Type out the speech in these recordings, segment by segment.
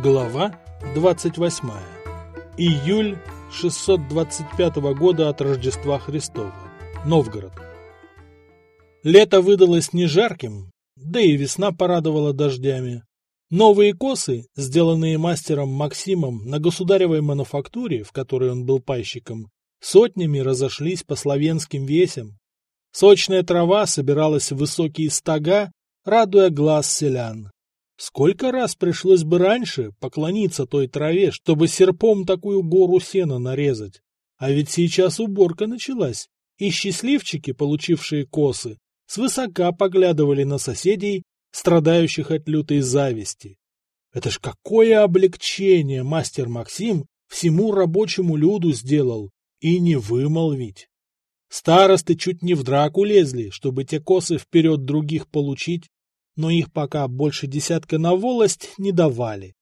Глава 28. Июль 625 года от Рождества Христова. Новгород. Лето выдалось не жарким, да и весна порадовала дождями. Новые косы, сделанные мастером Максимом на государевой мануфактуре, в которой он был пайщиком, сотнями разошлись по славянским весям. Сочная трава собиралась в высокие стога, радуя глаз селян. Сколько раз пришлось бы раньше поклониться той траве, чтобы серпом такую гору сена нарезать? А ведь сейчас уборка началась, и счастливчики, получившие косы, свысока поглядывали на соседей, страдающих от лютой зависти. Это ж какое облегчение мастер Максим всему рабочему люду сделал, и не вымолвить. Старосты чуть не в драку лезли, чтобы те косы вперед других получить, но их пока больше десятка на волость не давали.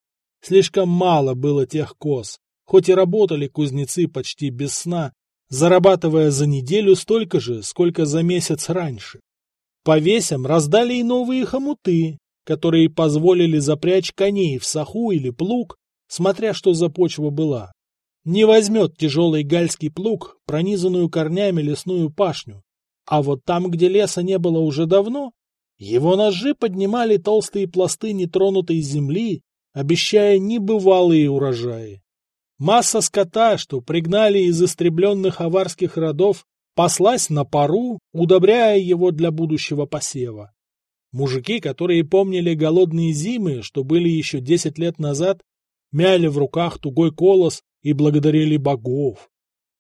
Слишком мало было тех коз, хоть и работали кузнецы почти без сна, зарабатывая за неделю столько же, сколько за месяц раньше. По весям раздали и новые хомуты, которые позволили запрячь коней в саху или плуг, смотря что за почва была. Не возьмет тяжелый гальский плуг пронизанную корнями лесную пашню, а вот там, где леса не было уже давно, его ножи поднимали толстые пласты нетронутой земли, обещая небывалые урожаи. Масса скота, что пригнали из истребленных аварских родов, паслась на пару, удобряя его для будущего посева. Мужики, которые помнили голодные зимы, что были еще десять лет назад, мяли в руках тугой колос и благодарили богов.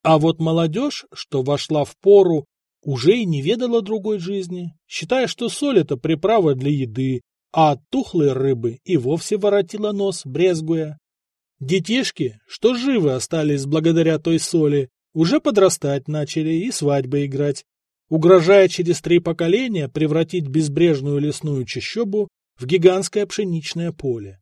А вот молодежь, что вошла в пору уже и не ведала другой жизни, считая, что соль — это приправа для еды, а от тухлой рыбы и вовсе воротила нос, брезгуя. Детишки, что живы остались благодаря той соли, уже подрастать начали и свадьбы играть, угрожая через три поколения превратить безбрежную лесную чащобу в гигантское пшеничное поле.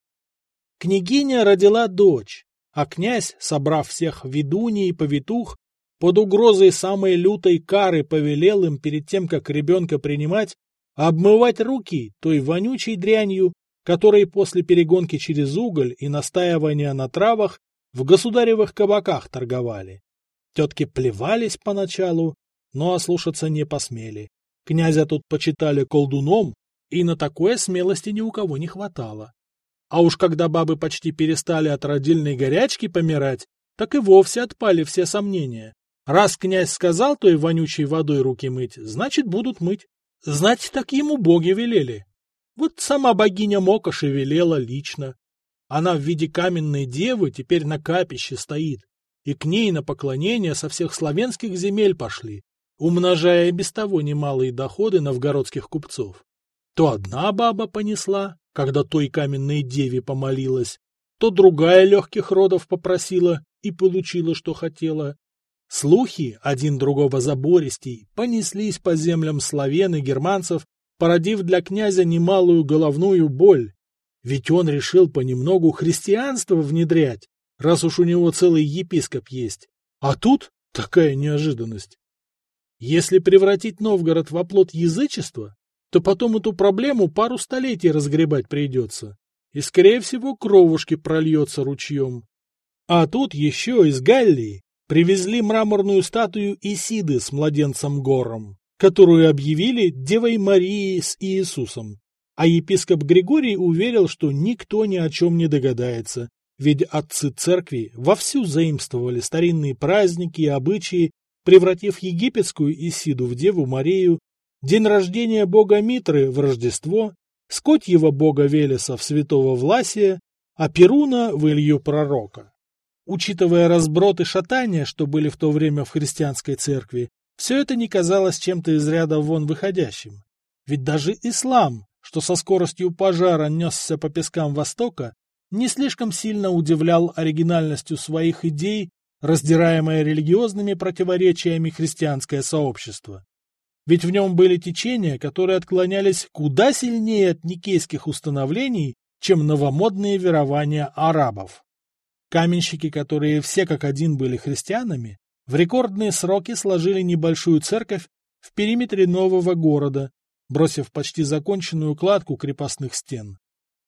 Княгиня родила дочь, а князь, собрав всех ведуней и повитух, под угрозой самой лютой кары повелел им перед тем, как ребенка принимать, обмывать руки той вонючей дрянью, которой после перегонки через уголь и настаивания на травах в государевых кабаках торговали. Тетки плевались поначалу, но ослушаться не посмели. Князя тут почитали колдуном, и на такое смелости ни у кого не хватало. А уж когда бабы почти перестали от родильной горячки помирать, так и вовсе отпали все сомнения. Раз князь сказал той вонючей водой руки мыть, значит, будут мыть. Знать, так ему боги велели. Вот сама богиня Мокоши велела лично. Она в виде каменной девы теперь на капище стоит, и к ней на поклонение со всех славянских земель пошли, умножая без того немалые доходы новгородских купцов. То одна баба понесла, когда той каменной деве помолилась, то другая легких родов попросила и получила, что хотела. Слухи, один другого забористей, понеслись по землям славян и германцев, породив для князя немалую головную боль. Ведь он решил понемногу христианство внедрять, раз уж у него целый епископ есть. А тут такая неожиданность. Если превратить Новгород в оплот язычества, то потом эту проблему пару столетий разгребать придется, и, скорее всего, кровушки прольется ручьем. А тут еще из Галлии привезли мраморную статую Исиды с младенцем Гором, которую объявили Девой Марией с Иисусом. А епископ Григорий уверил, что никто ни о чем не догадается, ведь отцы церкви вовсю заимствовали старинные праздники и обычаи, превратив египетскую Исиду в Деву Марию, день рождения бога Митры в Рождество, скотьего бога Велеса в святого Власия, а Перуна в Илью Пророка. Учитывая разброд и шатания, что были в то время в христианской церкви, все это не казалось чем-то из ряда вон выходящим. Ведь даже ислам, что со скоростью пожара несся по пескам Востока, не слишком сильно удивлял оригинальностью своих идей, раздираемое религиозными противоречиями христианское сообщество. Ведь в нем были течения, которые отклонялись куда сильнее от никейских установлений, чем новомодные верования арабов. Каменщики, которые все как один были христианами, в рекордные сроки сложили небольшую церковь в периметре нового города, бросив почти законченную кладку крепостных стен.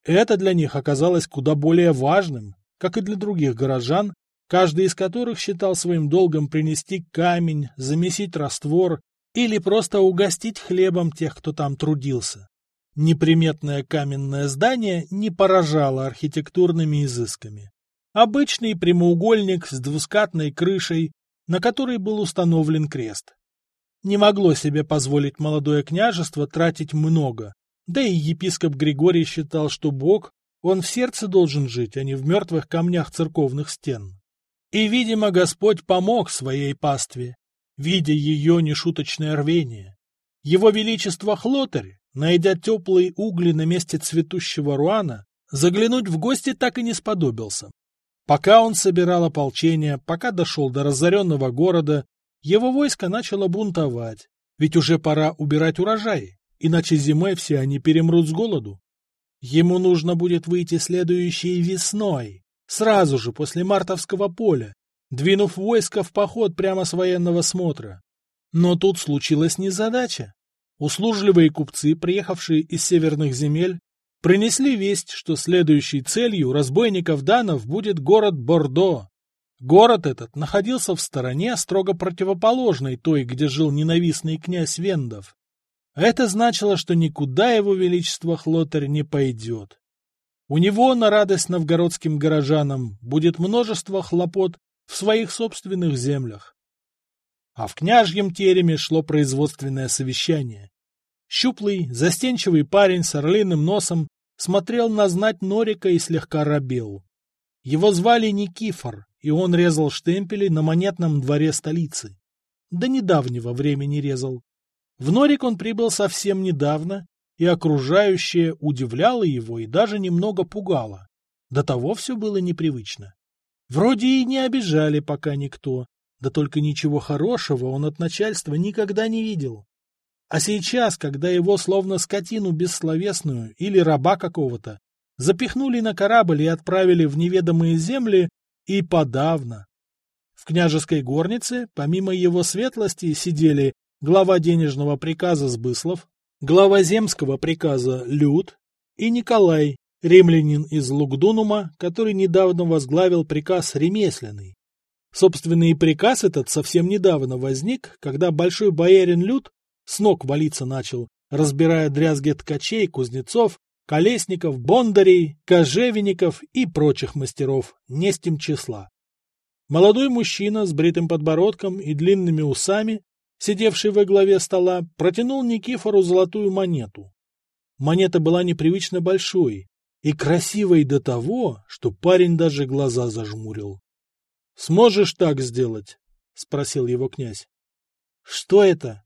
Это для них оказалось куда более важным, как и для других горожан, каждый из которых считал своим долгом принести камень, замесить раствор или просто угостить хлебом тех, кто там трудился. Неприметное каменное здание не поражало архитектурными изысками. Обычный прямоугольник с двускатной крышей, на которой был установлен крест. Не могло себе позволить молодое княжество тратить много, да и епископ Григорий считал, что Бог, он в сердце должен жить, а не в мертвых камнях церковных стен. И, видимо, Господь помог своей пастве, видя ее нешуточное рвение. Его Величество Хлотарь, найдя теплые угли на месте цветущего руана, заглянуть в гости так и не сподобился. Пока он собирал ополчение, пока дошел до разоренного города, его войско начало бунтовать, ведь уже пора убирать урожай, иначе зимой все они перемрут с голоду. Ему нужно будет выйти следующей весной, сразу же после мартовского поля, двинув войско в поход прямо с военного смотра. Но тут случилась незадача. Услужливые купцы, приехавшие из северных земель, принесли весть, что следующей целью разбойников-данов будет город Бордо. Город этот находился в стороне, строго противоположной той, где жил ненавистный князь Вендов. Это значило, что никуда его величество Хлотарь не пойдет. У него, на радость новгородским горожанам, будет множество хлопот в своих собственных землях. А в княжьем тереме шло производственное совещание. Щуплый, застенчивый парень с орлиным носом смотрел на знать Норика и слегка робел. Его звали Никифор, и он резал штемпели на монетном дворе столицы. До недавнего времени резал. В Норик он прибыл совсем недавно, и окружающее удивляло его и даже немного пугало. До того все было непривычно. Вроде и не обижали пока никто, да только ничего хорошего он от начальства никогда не видел. А сейчас, когда его словно скотину бессловесную или раба какого-то запихнули на корабль и отправили в неведомые земли, и подавно. В княжеской горнице, помимо его светлости, сидели глава денежного приказа Сбыслов, глава земского приказа Люд и Николай, римлянин из Лугдунума, который недавно возглавил приказ ремесленный. Собственный приказ этот совсем недавно возник, когда большой боярин Люд с ног валиться начал, разбирая дрязги ткачей, кузнецов, колесников, бондарей, кожевенников и прочих мастеров, не с тем числа. Молодой мужчина с бритым подбородком и длинными усами, сидевший во главе стола, протянул Никифору золотую монету. Монета была непривычно большой, и красивой до того, что парень даже глаза зажмурил. — Сможешь так сделать? — спросил его князь. — Что это?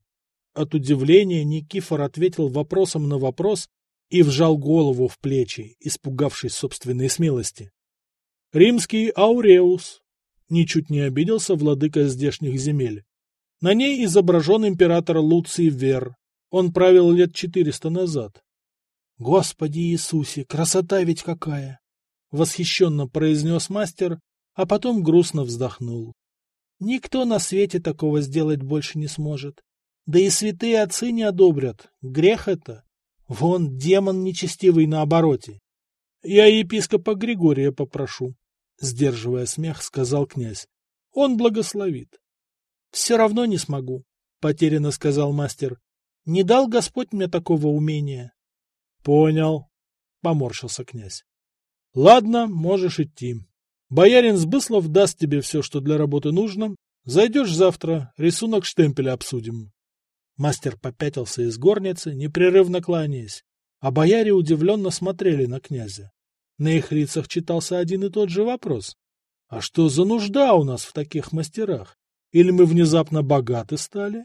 От удивления Никифор ответил вопросом на вопрос и вжал голову в плечи, испугавшись собственной смелости. — Римский Ауреус! — ничуть не обиделся владыка здешних земель. На ней изображен император Луций Вер. Он правил лет четыреста назад. Господи Иисусе, красота ведь какая! Восхищенно произнес мастер, а потом грустно вздохнул. Никто на свете такого сделать больше не сможет. Да и святые отцы не одобрят. Грех это. Вон демон нечестивый на обороте. Я епископа Григория попрошу, сдерживая смех, сказал князь. Он благословит. Все равно не смогу, потерянно сказал мастер. Не дал Господь мне такого умения. — Понял, — поморщился князь. — Ладно, можешь идти. Боярин Сбыслов даст тебе все, что для работы нужно. Зайдешь завтра, рисунок штемпеля обсудим. Мастер попятился из горницы, непрерывно кланяясь, а бояре удивленно смотрели на князя. На их лицах читался один и тот же вопрос. А что за нужда у нас в таких мастерах? Или мы внезапно богаты стали?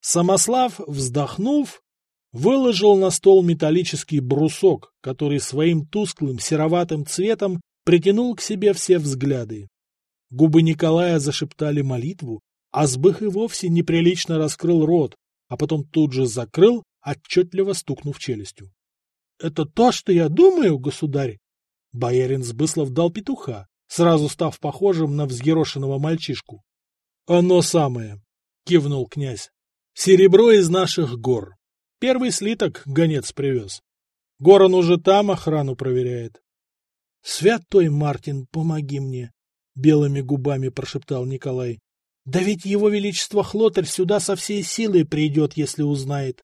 Самослав, вздохнув, выложил на стол металлический брусок, который своим тусклым сероватым цветом притянул к себе все взгляды. Губы Николая зашептали молитву, а Сбых и вовсе неприлично раскрыл рот, а потом тут же закрыл, отчетливо стукнув челюстью. — Это то, что я думаю, государь? Боярин Сбыслов дал петуха, сразу став похожим на взъерошенного мальчишку. — Оно самое, — кивнул князь. — Серебро из наших гор. Первый слиток гонец привез. Горан уже там охрану проверяет. — Святой Мартин, помоги мне! — белыми губами прошептал Николай. — Да ведь его величество Хлотарь сюда со всей силой придет, если узнает.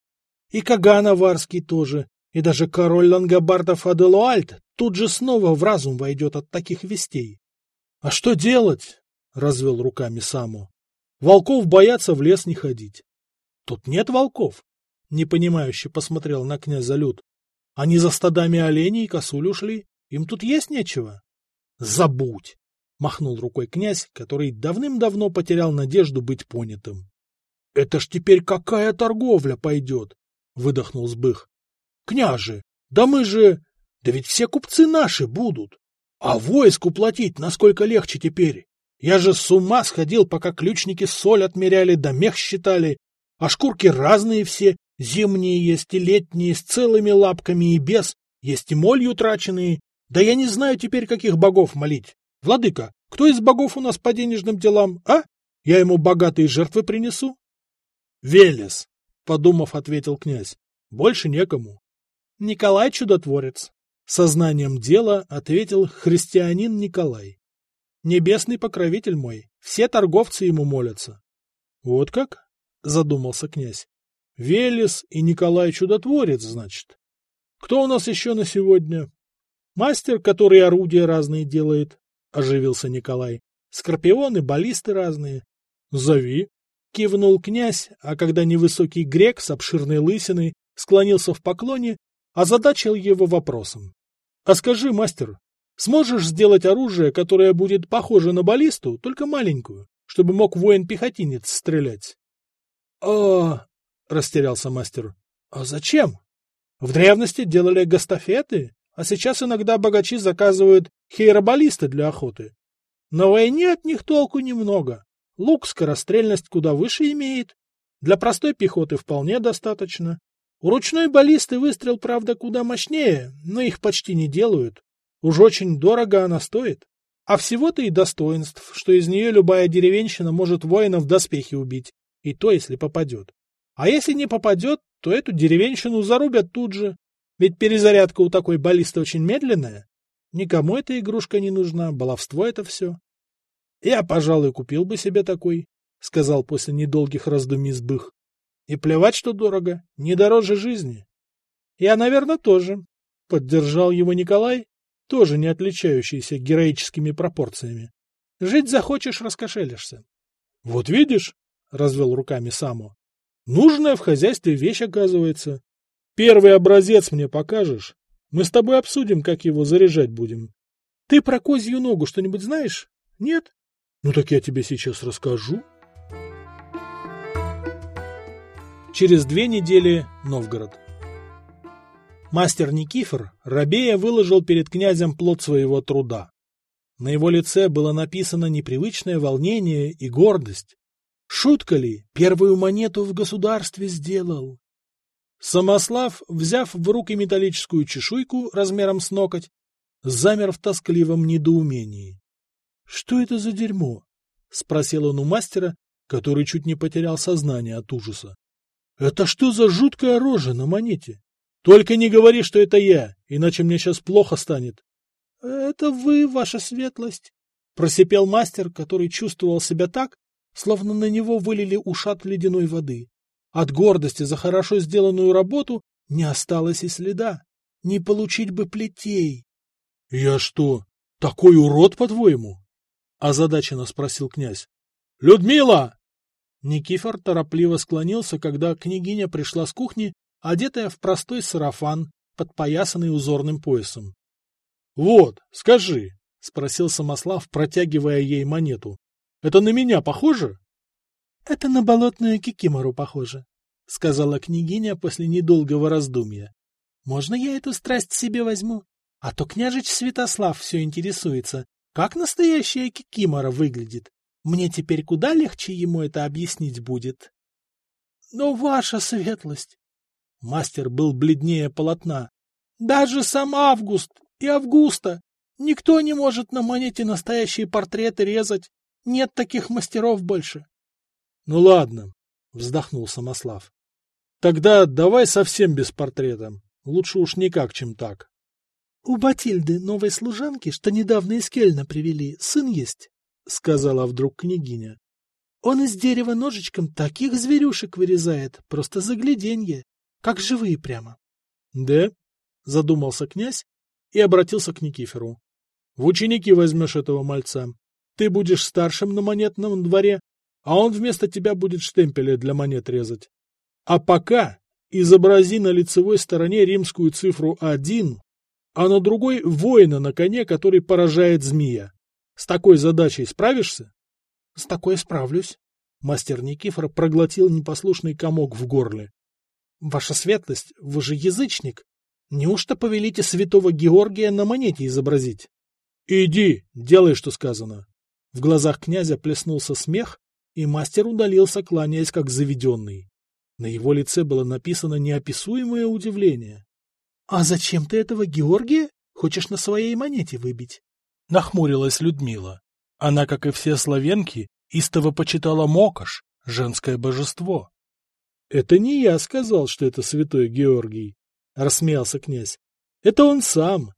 И Каган Аварский тоже, и даже король лангобардов Аделуальд тут же снова в разум войдет от таких вестей. — А что делать? — развел руками Саму. — Волков боятся в лес не ходить. — Тут нет волков, — непонимающе посмотрел на князя Люд. — Они за стадами оленей и косуль ушли. Им тут есть нечего. — Забудь! — махнул рукой князь, который давным-давно потерял надежду быть понятым. — Это ж теперь какая торговля пойдет? — выдохнул Сбых. Княже, да мы же... Да ведь все купцы наши будут. А войску платить насколько легче теперь. Я же с ума сходил, пока ключники соль отмеряли да мех считали. А шкурки разные все, зимние есть и летние, с целыми лапками и без, есть и молью траченные. Да я не знаю теперь, каких богов молить. Владыка, кто из богов у нас по денежным делам, а? Я ему богатые жертвы принесу? — Велес, — подумав, ответил князь. — Больше некому. Николай Чудотворец. Сознанием дела ответил христианин Николай. Небесный покровитель мой, все торговцы ему молятся. Вот как? Задумался князь. Велес и Николай Чудотворец, значит. Кто у нас еще на сегодня? Мастер, который орудия разные делает, оживился Николай. Скорпионы, баллисты разные. Зови. Кивнул князь, а когда невысокий грек с обширной лысиной склонился в поклоне, озадачил его вопросом. — А скажи, мастер, сможешь сделать оружие, которое будет похоже на баллисту, только маленькую, чтобы мог воин-пехотинец стрелять? — А... — растерялся мастер. — А зачем? В древности делали гастафеты, а сейчас иногда богачи заказывают хейробаллисты для охоты. На войне от них толку немного. Лук скорострельность куда выше имеет. Для простой пехоты вполне достаточно. У ручной баллисты выстрел, правда, куда мощнее, но их почти не делают. Уж очень дорого она стоит. А всего-то и достоинств, что из нее любая деревенщина может воина в доспехи убить, и то, если попадет. А если не попадет, то эту деревенщину зарубят тут же, ведь перезарядка у такой баллисты очень медленная. Никому эта игрушка не нужна, баловство это все. Я, пожалуй, купил бы себе такой, — сказал после недолгих раздумий сбых. И плевать, что дорого, не дороже жизни. Я, наверное, тоже. Поддержал его Николай, тоже не отличающийся героическими пропорциями. Жить захочешь, раскошелишься. — Вот видишь, — развел руками Саму, — нужная в хозяйстве вещь оказывается. Первый образец мне покажешь. Мы с тобой обсудим, как его заряжать будем. Ты про козью ногу что-нибудь знаешь? Нет? Ну так я тебе сейчас расскажу. — Через две недели Новгород. Мастер Никифор Рабея выложил перед князем плод своего труда. На его лице было написано непривычное волнение и гордость. Шутка ли, первую монету в государстве сделал? Самослав, взяв в руки металлическую чешуйку размером с ноготь, замер в тоскливом недоумении. — Что это за дерьмо? — спросил он у мастера, который чуть не потерял сознание от ужаса. Это что за жуткая рожа на монете? Только не говори, что это я, иначе мне сейчас плохо станет. — Это вы, ваша светлость, — просипел мастер, который чувствовал себя так, словно на него вылили ушат ледяной воды. От гордости за хорошо сделанную работу не осталось и следа. Не получить бы плетей. — Я что, такой урод, по-твоему? — озадаченно спросил князь. — Людмила! Никифор торопливо склонился, когда княгиня пришла с кухни, одетая в простой сарафан, подпоясанный узорным поясом. — Вот, скажи, — спросил Самослав, протягивая ей монету. — Это на меня похоже? — Это на болотную кикимору похоже, — сказала княгиня после недолгого раздумья. — Можно я эту страсть себе возьму? А то княжич Святослав все интересуется, как настоящая кикимора выглядит. Мне теперь куда легче ему это объяснить будет. Но ваша светлость... Мастер был бледнее полотна. Даже сам Август и Августа. Никто не может на монете настоящие портреты резать. Нет таких мастеров больше. — Ну ладно, — вздохнул Самослав. — Тогда давай совсем без портрета. Лучше уж никак, чем так. — У Батильды, новой служанки, что недавно из Кельна привели, сын есть, — сказала вдруг княгиня. — Он из дерева ножичком таких зверюшек вырезает, просто загляденье, как живые прямо. — Да? — задумался князь и обратился к Никифору. — В ученики возьмешь этого мальца. Ты будешь старшим на монетном дворе, а он вместо тебя будет штемпели для монет резать. А пока изобрази на лицевой стороне римскую цифру 1, а на другой — воина на коне, который поражает змея. С такой задачей справишься? — С такой справлюсь. Мастер Никифор проглотил непослушный комок в горле. — Ваша светлость, вы же язычник. Неужто повелите святого Георгия на монете изобразить? — Иди, делай, что сказано. В глазах князя плеснулся смех, и мастер удалился, кланяясь как заведенный. На его лице было написано неописуемое удивление. — А зачем ты этого Георгия хочешь на своей монете выбить? — нахмурилась Людмила. Она, как и все славянки, истово почитала Мокош, женское божество. — Это не я сказал, что это святой Георгий, — рассмеялся князь. — Это он сам.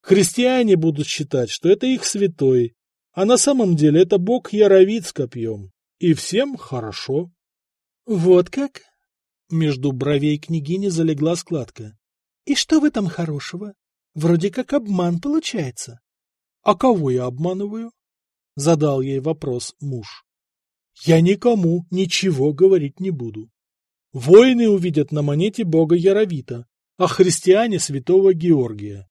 Христиане будут считать, что это их святой, а на самом деле это бог Яровит с копьем. И всем хорошо. — Вот как? Между бровей княгини залегла складка. — И что в этом хорошего? Вроде как обман получается. — А кого я обманываю? — задал ей вопрос муж. — Я никому ничего говорить не буду. Воины увидят на монете бога Яровита, а христиане — святого Георгия.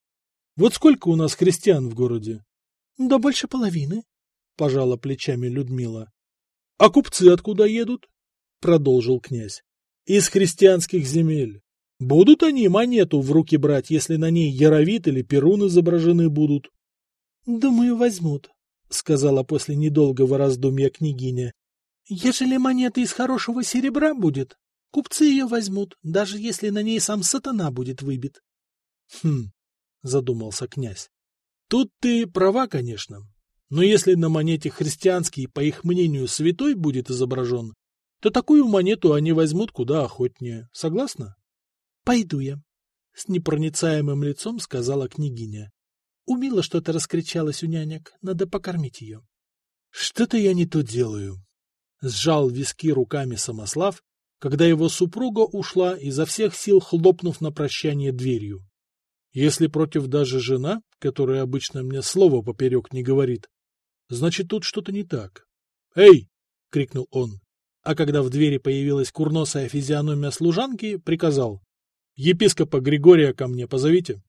Вот сколько у нас христиан в городе? — Да больше половины, — пожала плечами Людмила. — А купцы откуда едут? — продолжил князь из христианских земель. Будут они монету в руки брать, если на ней яровит или перун изображены будут? — Думаю, возьмут, — сказала после недолгого раздумья княгиня. — Ежели монета из хорошего серебра будет, купцы ее возьмут, даже если на ней сам сатана будет выбит. — Хм, — задумался князь. — Тут ты права, конечно. Но если на монете христианский, по их мнению, святой будет изображен, то такую монету они возьмут куда охотнее. Согласна? — Пойду я, — с непроницаемым лицом сказала княгиня. У Мила что-то раскричалось у нянек, надо покормить ее. — Что-то я не то делаю. Сжал виски руками Самослав, когда его супруга ушла, изо всех сил хлопнув на прощание дверью. Если против даже жена, которая обычно мне слова поперек не говорит, значит, тут что-то не так. «Эй!» — крикнул он а когда в двери появилась курносая физиономия служанки, приказал «Епископа Григория ко мне позовите».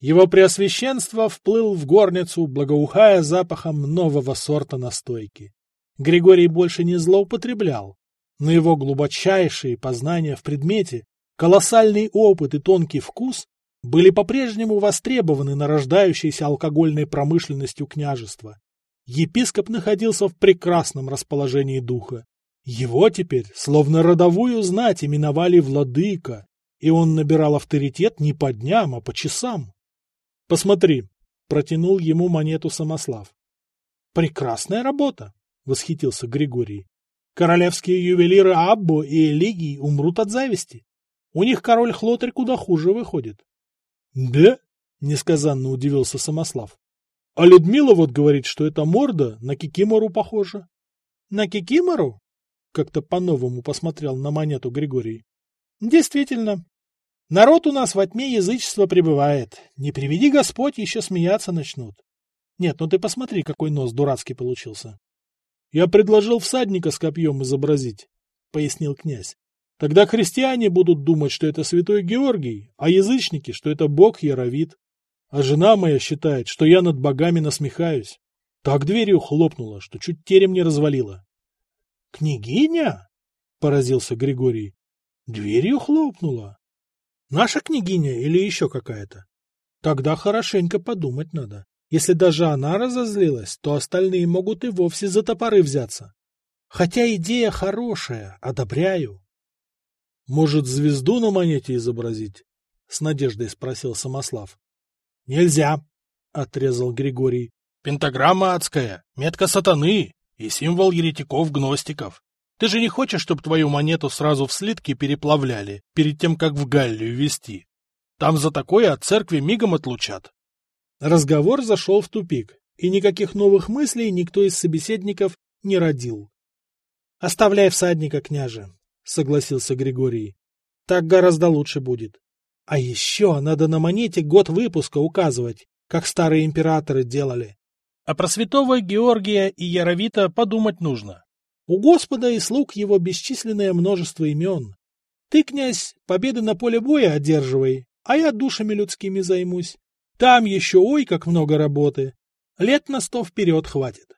Его преосвященство вплыл в горницу, благоухая запахом нового сорта настойки. Григорий больше не злоупотреблял, но его глубочайшие познания в предмете, колоссальный опыт и тонкий вкус были по-прежнему востребованы нарождающейся алкогольной промышленностью княжества. Епископ находился в прекрасном расположении духа. Его теперь, словно родовую знать, именовали владыка, и он набирал авторитет не по дням, а по часам. — Посмотри, — протянул ему монету Самослав. — Прекрасная работа, — восхитился Григорий. Королевские ювелиры Аббо и Элигий умрут от зависти. У них король Хлотарь куда хуже выходит. — Да? — несказанно удивился Самослав. — А Людмила вот говорит, что эта морда на Кикимору похожа. — На Кикимору? Как-то по-новому посмотрел на монету Григорий. Действительно. Народ у нас во тьме язычества пребывает. Не приведи Господь, еще смеяться начнут. Нет, ну ты посмотри, какой нос дурацкий получился. Я предложил всадника с копьем изобразить, пояснил князь. Тогда христиане будут думать, что это святой Георгий, а язычники, что это бог Яровит. А жена моя считает, что я над богами насмехаюсь. Так дверью хлопнула, что чуть терем не развалила. «Княгиня?» — поразился Григорий. «Дверью хлопнула. Наша княгиня или еще какая-то? Тогда хорошенько подумать надо. Если даже она разозлилась, то остальные могут и вовсе за топоры взяться. Хотя идея хорошая, одобряю». «Может, звезду на монете изобразить?» — с надеждой спросил Самослав. «Нельзя», — отрезал Григорий. «Пентаграмма адская, метка сатаны, и символ еретиков-гностиков. Ты же не хочешь, чтобы твою монету сразу в слитки переплавляли, перед тем, как в Галлию везти? Там за такое от церкви мигом отлучат. Разговор зашел в тупик, и никаких новых мыслей никто из собеседников не родил. — Оставляй всадника, княже, — согласился Григорий. — Так гораздо лучше будет. А еще надо на монете год выпуска указывать, как старые императоры делали. А про святого Георгия и Яровита подумать нужно. У Господа и слуг его бесчисленное множество имен. Ты, князь, победы на поле боя одерживай, а я душами людскими займусь. Там еще ой, как много работы. Лет на сто вперед хватит.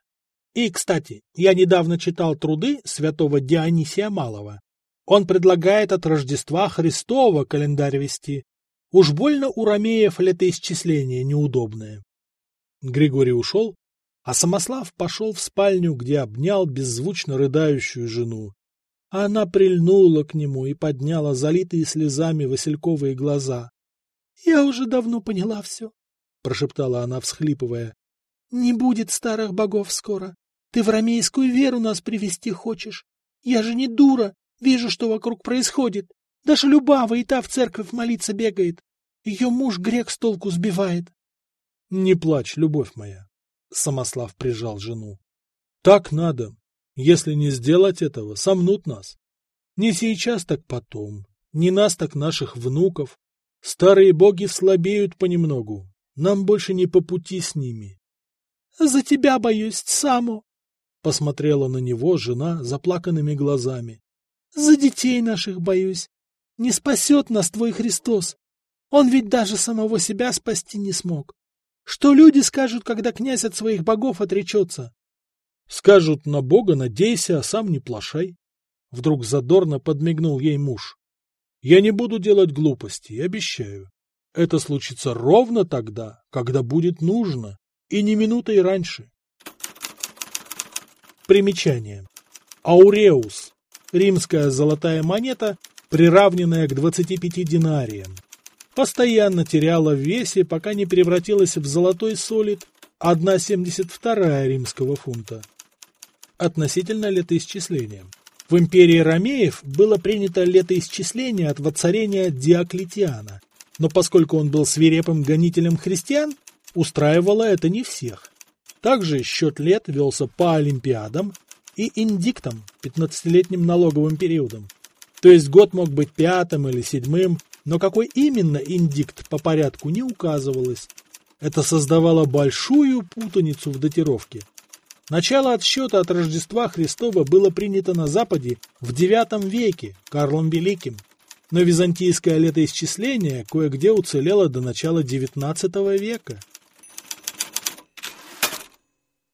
И, кстати, я недавно читал труды святого Дионисия Малого. Он предлагает от Рождества Христова календарь вести. Уж больно у ромеев летоисчисление неудобное. Григорий ушел, а Самослав пошел в спальню, где обнял беззвучно рыдающую жену. Она прильнула к нему и подняла залитые слезами васильковые глаза. — Я уже давно поняла все, — прошептала она, всхлипывая. — Не будет старых богов скоро. Ты в ромейскую веру нас привести хочешь. Я же не дура, вижу, что вокруг происходит. Даже Любава и та в церковь молиться бегает. Ее муж грек с толку сбивает. — Не плачь, любовь моя. Самослав прижал жену. Так надо. Если не сделать этого, сомнут нас. Не сейчас, так потом. Не нас, так наших внуков. Старые боги слабеют понемногу. Нам больше не по пути с ними. — За тебя боюсь, Саму! — посмотрела на него жена заплаканными глазами. — За детей наших боюсь. Не спасет нас твой Христос. Он ведь даже самого себя спасти не смог. Что люди скажут, когда князь от своих богов отречется? Скажут на бога надейся, а сам не плашай. Вдруг задорно подмигнул ей муж. Я не буду делать глупостей, обещаю. Это случится ровно тогда, когда будет нужно, и не минутой раньше. Примечание. Ауреус. Римская золотая монета, приравненная к 25 динариям постоянно теряла в весе, пока не превратилась в золотой солид 1,72 римского фунта. Относительно летоисчисления. В империи Ромеев было принято летоисчисление от воцарения Диоклетиана, но поскольку он был свирепым гонителем христиан, устраивало это не всех. Также счет лет велся по Олимпиадам и индиктам, 15-летним налоговым периодом. То есть год мог быть пятым или седьмым, но какой именно индикт по порядку не указывалось. Это создавало большую путаницу в датировке. Начало отсчета от Рождества Христова было принято на Западе в IX веке Карлом Великим, но византийское летоисчисление кое-где уцелело до начала XIX века –